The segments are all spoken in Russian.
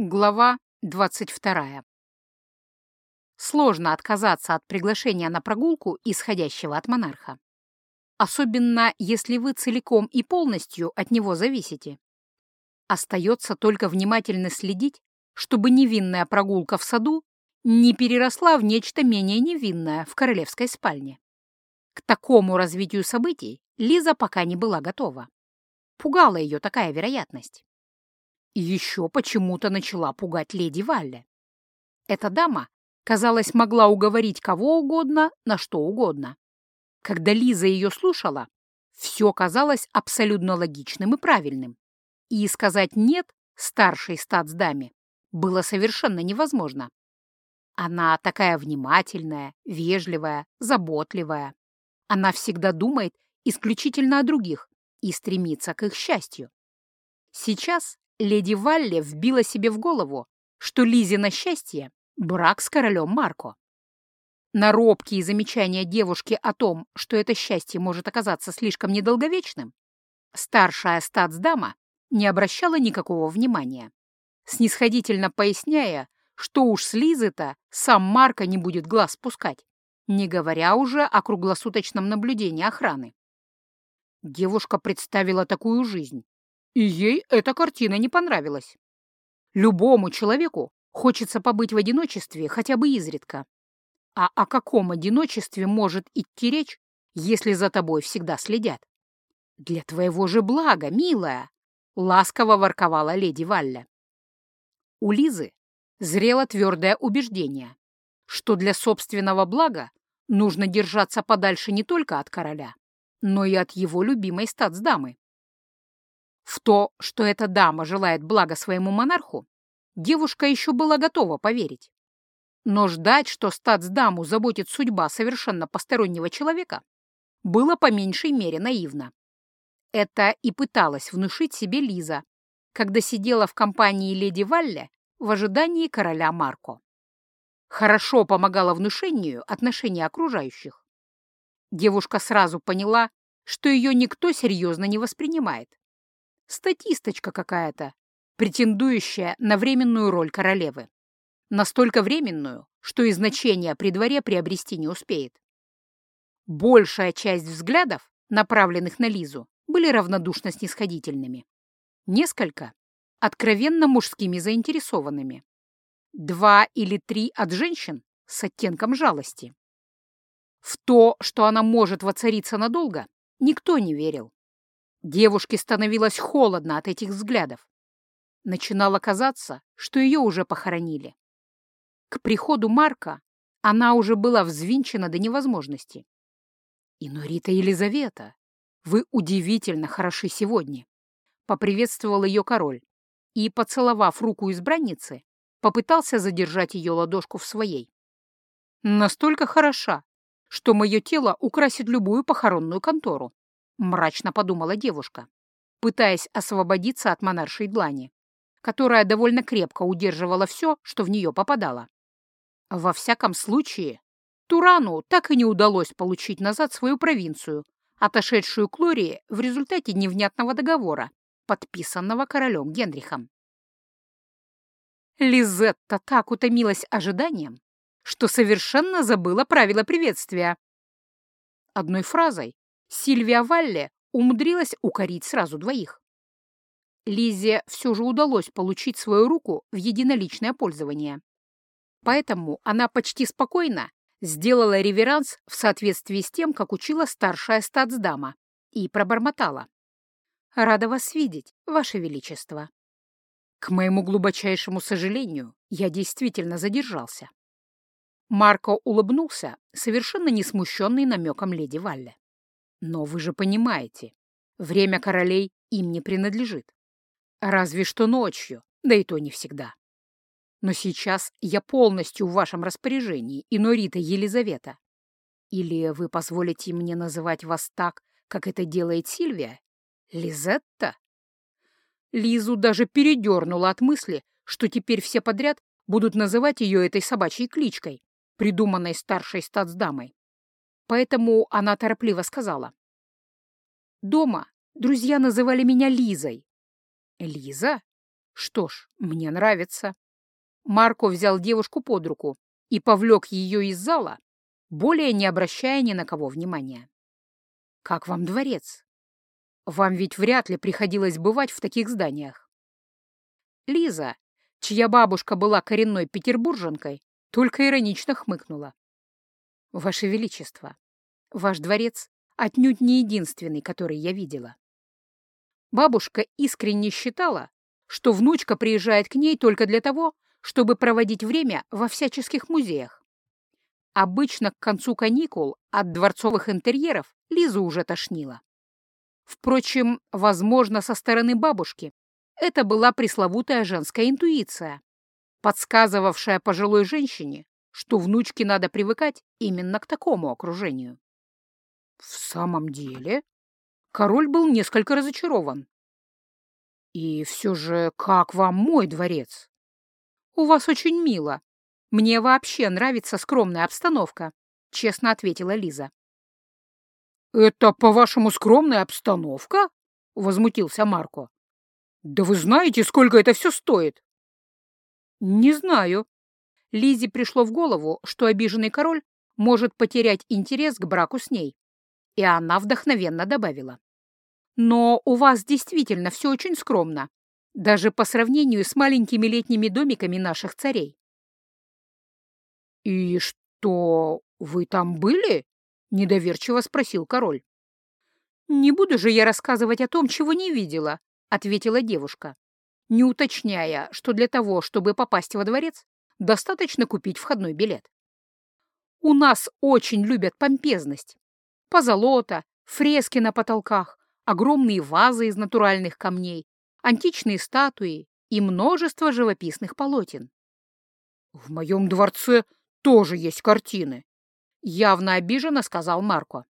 Глава 22. Сложно отказаться от приглашения на прогулку, исходящего от монарха. Особенно, если вы целиком и полностью от него зависите. Остается только внимательно следить, чтобы невинная прогулка в саду не переросла в нечто менее невинное в королевской спальне. К такому развитию событий Лиза пока не была готова. Пугала ее такая вероятность. И еще почему-то начала пугать леди Валле. Эта дама, казалось, могла уговорить кого угодно на что угодно. Когда Лиза ее слушала, все казалось абсолютно логичным и правильным. И сказать «нет» старшей статсдаме было совершенно невозможно. Она такая внимательная, вежливая, заботливая. Она всегда думает исключительно о других и стремится к их счастью. Сейчас леди Валле вбила себе в голову, что Лизе на счастье — брак с королем Марко. На робкие замечания девушки о том, что это счастье может оказаться слишком недолговечным, старшая статсдама не обращала никакого внимания, снисходительно поясняя, что уж с Лизы-то сам Марко не будет глаз спускать, не говоря уже о круглосуточном наблюдении охраны. Девушка представила такую жизнь, и ей эта картина не понравилась. Любому человеку хочется побыть в одиночестве хотя бы изредка. А о каком одиночестве может идти речь, если за тобой всегда следят? Для твоего же блага, милая, ласково ворковала леди Валля. У Лизы зрело твердое убеждение, что для собственного блага нужно держаться подальше не только от короля, но и от его любимой статсдамы. В то, что эта дама желает блага своему монарху, девушка еще была готова поверить. Но ждать, что статсдаму заботит судьба совершенно постороннего человека, было по меньшей мере наивно. Это и пыталась внушить себе Лиза, когда сидела в компании леди Валле в ожидании короля Марко. Хорошо помогала внушению отношения окружающих. Девушка сразу поняла, что ее никто серьезно не воспринимает, Статисточка какая-то, претендующая на временную роль королевы. Настолько временную, что и значения при дворе приобрести не успеет. Большая часть взглядов, направленных на Лизу, были равнодушно снисходительными. Несколько — откровенно мужскими заинтересованными. Два или три от женщин с оттенком жалости. В то, что она может воцариться надолго, никто не верил. Девушке становилось холодно от этих взглядов. Начинало казаться, что ее уже похоронили. К приходу Марка она уже была взвинчена до невозможности. «Инорита Елизавета, вы удивительно хороши сегодня», — поприветствовал ее король и, поцеловав руку избранницы, попытался задержать ее ладошку в своей. «Настолько хороша, что мое тело украсит любую похоронную контору. — мрачно подумала девушка, пытаясь освободиться от монаршей длани, которая довольно крепко удерживала все, что в нее попадало. Во всяком случае, Турану так и не удалось получить назад свою провинцию, отошедшую к Лории в результате невнятного договора, подписанного королем Генрихом. Лизетта так утомилась ожиданием, что совершенно забыла правила приветствия. Одной фразой Сильвия Валле умудрилась укорить сразу двоих. Лизе все же удалось получить свою руку в единоличное пользование. Поэтому она почти спокойно сделала реверанс в соответствии с тем, как учила старшая статсдама, и пробормотала. «Рада вас видеть, Ваше Величество». К моему глубочайшему сожалению, я действительно задержался. Марко улыбнулся, совершенно не смущенный намеком леди Валле. Но вы же понимаете, время королей им не принадлежит. Разве что ночью, да и то не всегда. Но сейчас я полностью в вашем распоряжении, Инорита Елизавета. Или вы позволите мне называть вас так, как это делает Сильвия? Лизетта? Лизу даже передернула от мысли, что теперь все подряд будут называть ее этой собачьей кличкой, придуманной старшей статсдамой. Поэтому она торопливо сказала. «Дома друзья называли меня Лизой». «Лиза? Что ж, мне нравится. Марко взял девушку под руку и повлек ее из зала, более не обращая ни на кого внимания. «Как вам дворец? Вам ведь вряд ли приходилось бывать в таких зданиях». Лиза, чья бабушка была коренной петербурженкой, только иронично хмыкнула. «Ваше Величество, ваш дворец отнюдь не единственный, который я видела». Бабушка искренне считала, что внучка приезжает к ней только для того, чтобы проводить время во всяческих музеях. Обычно к концу каникул от дворцовых интерьеров Лизу уже тошнило. Впрочем, возможно, со стороны бабушки это была пресловутая женская интуиция, подсказывавшая пожилой женщине, что внучке надо привыкать именно к такому окружению. В самом деле, король был несколько разочарован. «И все же, как вам мой дворец?» «У вас очень мило. Мне вообще нравится скромная обстановка», — честно ответила Лиза. «Это, по-вашему, скромная обстановка?» — возмутился Марко. «Да вы знаете, сколько это все стоит?» «Не знаю». Лизе пришло в голову, что обиженный король может потерять интерес к браку с ней, и она вдохновенно добавила. «Но у вас действительно все очень скромно даже по сравнению с маленькими летними домиками наших царей. «И что, вы там были?» — недоверчиво спросил король. «Не буду же я рассказывать о том, чего не видела», — ответила девушка, не уточняя, что для того, чтобы попасть во дворец, достаточно купить входной билет. «У нас очень любят помпезность. Позолота, фрески на потолках, огромные вазы из натуральных камней, античные статуи и множество живописных полотен. «В моем дворце тоже есть картины», — явно обиженно сказал Марко.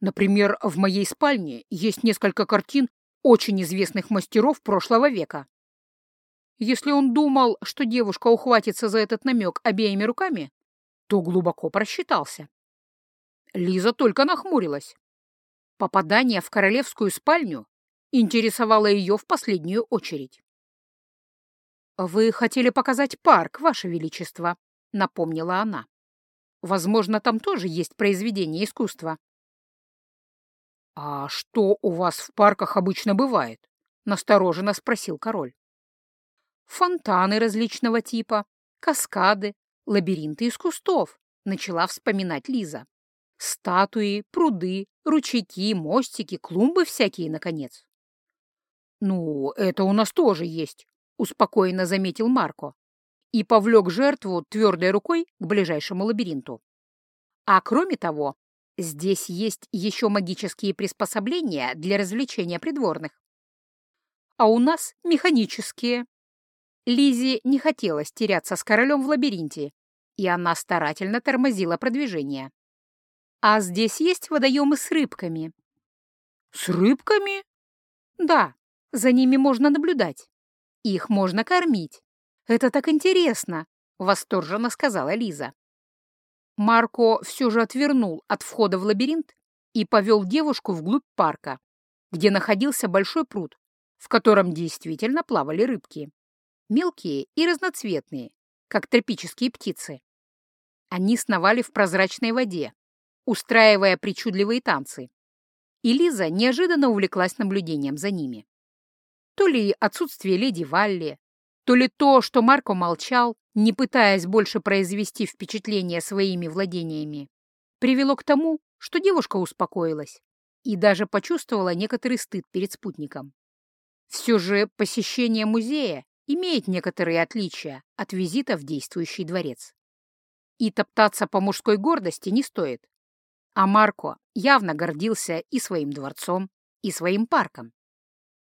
«Например, в моей спальне есть несколько картин очень известных мастеров прошлого века». Если он думал, что девушка ухватится за этот намек обеими руками, то глубоко просчитался. Лиза только нахмурилась. Попадание в королевскую спальню интересовало ее в последнюю очередь. «Вы хотели показать парк, Ваше Величество», — напомнила она. «Возможно, там тоже есть произведение искусства». «А что у вас в парках обычно бывает?» — настороженно спросил король. «Фонтаны различного типа, каскады, лабиринты из кустов», — начала вспоминать Лиза. «Статуи, пруды, ручейки, мостики, клумбы всякие, наконец». «Ну, это у нас тоже есть», — успокоенно заметил Марко и повлек жертву твердой рукой к ближайшему лабиринту. А кроме того, здесь есть еще магические приспособления для развлечения придворных. А у нас механические. Лизе не хотелось теряться с королем в лабиринте, и она старательно тормозила продвижение. А здесь есть водоемы с рыбками. С рыбками? Да, за ними можно наблюдать. Их можно кормить. Это так интересно, — восторженно сказала Лиза. Марко все же отвернул от входа в лабиринт и повел девушку вглубь парка, где находился большой пруд, в котором действительно плавали рыбки. Мелкие и разноцветные, как тропические птицы. Они сновали в прозрачной воде, устраивая причудливые танцы. И Лиза неожиданно увлеклась наблюдением за ними. То ли отсутствие леди Валли, то ли то, что Марко молчал, не пытаясь больше произвести впечатление своими владениями, привело к тому, что девушка успокоилась и даже почувствовала некоторый стыд перед спутником. Все же посещение музея имеет некоторые отличия от визита в действующий дворец. И топтаться по мужской гордости не стоит. А Марко явно гордился и своим дворцом, и своим парком.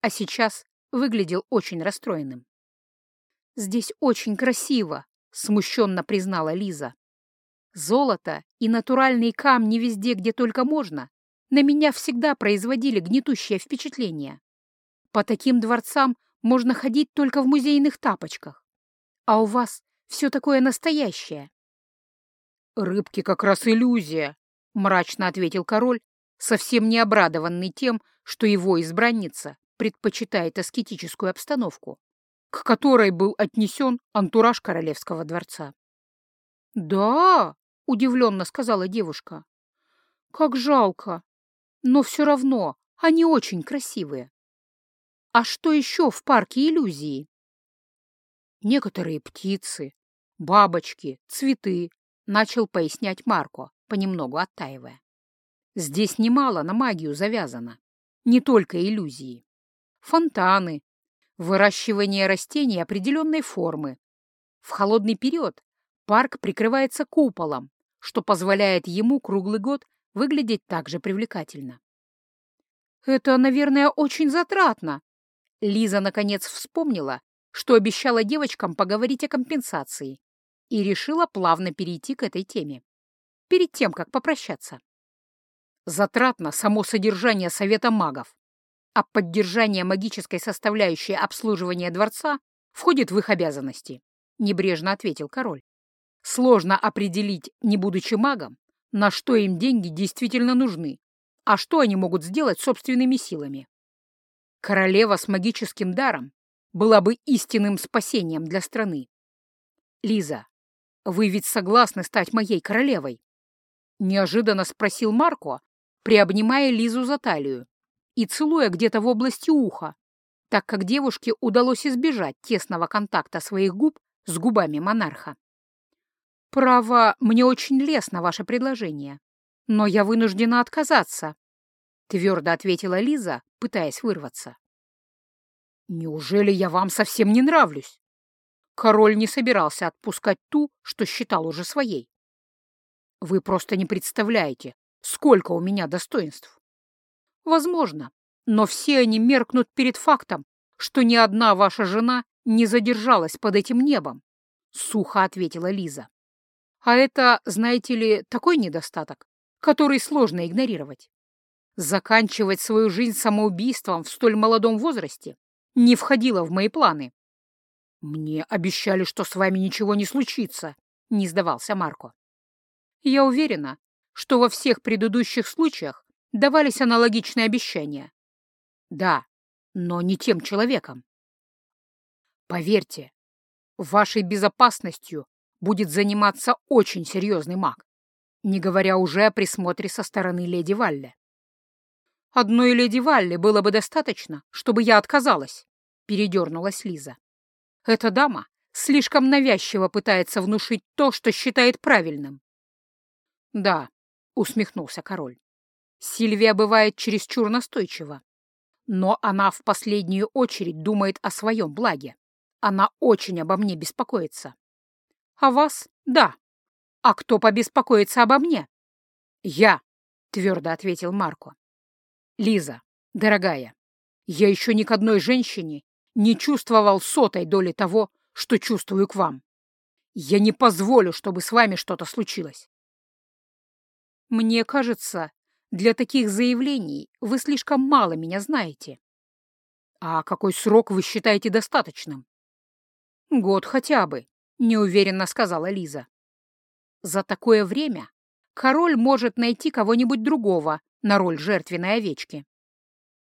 А сейчас выглядел очень расстроенным. «Здесь очень красиво», — смущенно признала Лиза. «Золото и натуральные камни везде, где только можно, на меня всегда производили гнетущее впечатление. По таким дворцам можно ходить только в музейных тапочках. А у вас все такое настоящее». «Рыбки как раз иллюзия», — мрачно ответил король, совсем не обрадованный тем, что его избранница предпочитает аскетическую обстановку. к которой был отнесен антураж королевского дворца. «Да», — удивленно сказала девушка, — «как жалко, но все равно они очень красивые. А что еще в парке иллюзии?» «Некоторые птицы, бабочки, цветы», — начал пояснять Марко, понемногу оттаивая. «Здесь немало на магию завязано, не только иллюзии. Фонтаны, выращивание растений определенной формы. В холодный период парк прикрывается куполом, что позволяет ему круглый год выглядеть так же привлекательно. «Это, наверное, очень затратно». Лиза, наконец, вспомнила, что обещала девочкам поговорить о компенсации, и решила плавно перейти к этой теме, перед тем, как попрощаться. Затратно само содержание Совета магов, а поддержание магической составляющей обслуживания дворца входит в их обязанности, — небрежно ответил король. Сложно определить, не будучи магом, на что им деньги действительно нужны, а что они могут сделать собственными силами. Королева с магическим даром была бы истинным спасением для страны. Лиза, вы ведь согласны стать моей королевой? Неожиданно спросил Марко, приобнимая Лизу за талию и целуя где-то в области уха, так как девушке удалось избежать тесного контакта своих губ с губами монарха. «Право, мне очень лестно ваше предложение, но я вынуждена отказаться», — твердо ответила Лиза, пытаясь вырваться. «Неужели я вам совсем не нравлюсь?» Король не собирался отпускать ту, что считал уже своей. «Вы просто не представляете, сколько у меня достоинств. Возможно, но все они меркнут перед фактом, что ни одна ваша жена не задержалась под этим небом», — сухо ответила Лиза. А это, знаете ли, такой недостаток, который сложно игнорировать. Заканчивать свою жизнь самоубийством в столь молодом возрасте не входило в мои планы. «Мне обещали, что с вами ничего не случится», — не сдавался Марко. «Я уверена, что во всех предыдущих случаях давались аналогичные обещания. Да, но не тем человеком. Поверьте, вашей безопасностью будет заниматься очень серьезный маг, не говоря уже о присмотре со стороны леди Валли. «Одной леди Валли было бы достаточно, чтобы я отказалась», — передернулась Лиза. «Эта дама слишком навязчиво пытается внушить то, что считает правильным». «Да», — усмехнулся король. «Сильвия бывает чересчур настойчива, но она в последнюю очередь думает о своем благе. Она очень обо мне беспокоится. О вас — да. А кто побеспокоится обо мне? Я, — твердо ответил Марко. Лиза, дорогая, я еще ни к одной женщине не чувствовал сотой доли того, что чувствую к вам. Я не позволю, чтобы с вами что-то случилось. Мне кажется, для таких заявлений вы слишком мало меня знаете. А какой срок вы считаете достаточным? Год хотя бы, — неуверенно сказала Лиза. «За такое время король может найти кого-нибудь другого на роль жертвенной овечки.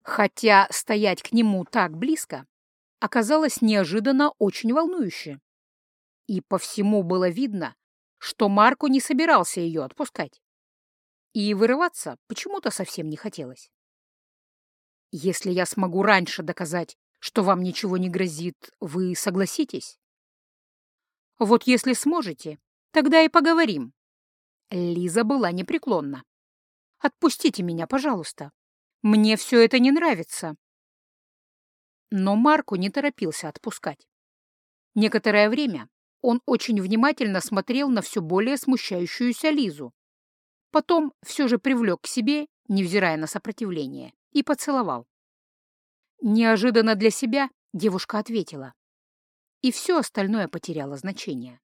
Хотя стоять к нему так близко оказалось неожиданно очень волнующе. И по всему было видно, что Марку не собирался ее отпускать. И вырываться почему-то совсем не хотелось. «Если я смогу раньше доказать, что вам ничего не грозит, вы согласитесь?» Вот если сможете, тогда и поговорим. Лиза была непреклонна. Отпустите меня, пожалуйста. Мне все это не нравится. Но Марку не торопился отпускать. Некоторое время он очень внимательно смотрел на все более смущающуюся Лизу. Потом все же привлек к себе, невзирая на сопротивление, и поцеловал. Неожиданно для себя девушка ответила и все остальное потеряло значение.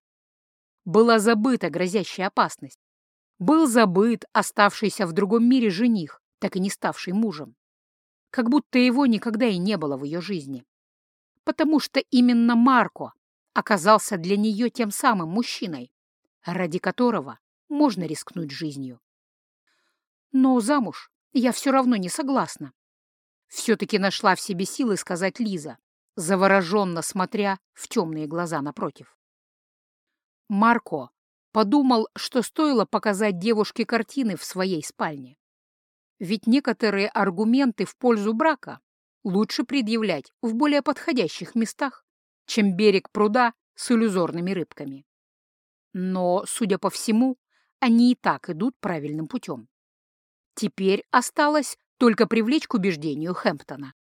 Была забыта грозящая опасность. Был забыт оставшийся в другом мире жених, так и не ставший мужем. Как будто его никогда и не было в ее жизни. Потому что именно Марко оказался для нее тем самым мужчиной, ради которого можно рискнуть жизнью. Но замуж я все равно не согласна. Все-таки нашла в себе силы сказать Лиза, завороженно смотря в темные глаза напротив. Марко подумал, что стоило показать девушке картины в своей спальне. Ведь некоторые аргументы в пользу брака лучше предъявлять в более подходящих местах, чем берег пруда с иллюзорными рыбками. Но, судя по всему, они и так идут правильным путем. Теперь осталось только привлечь к убеждению Хэмптона.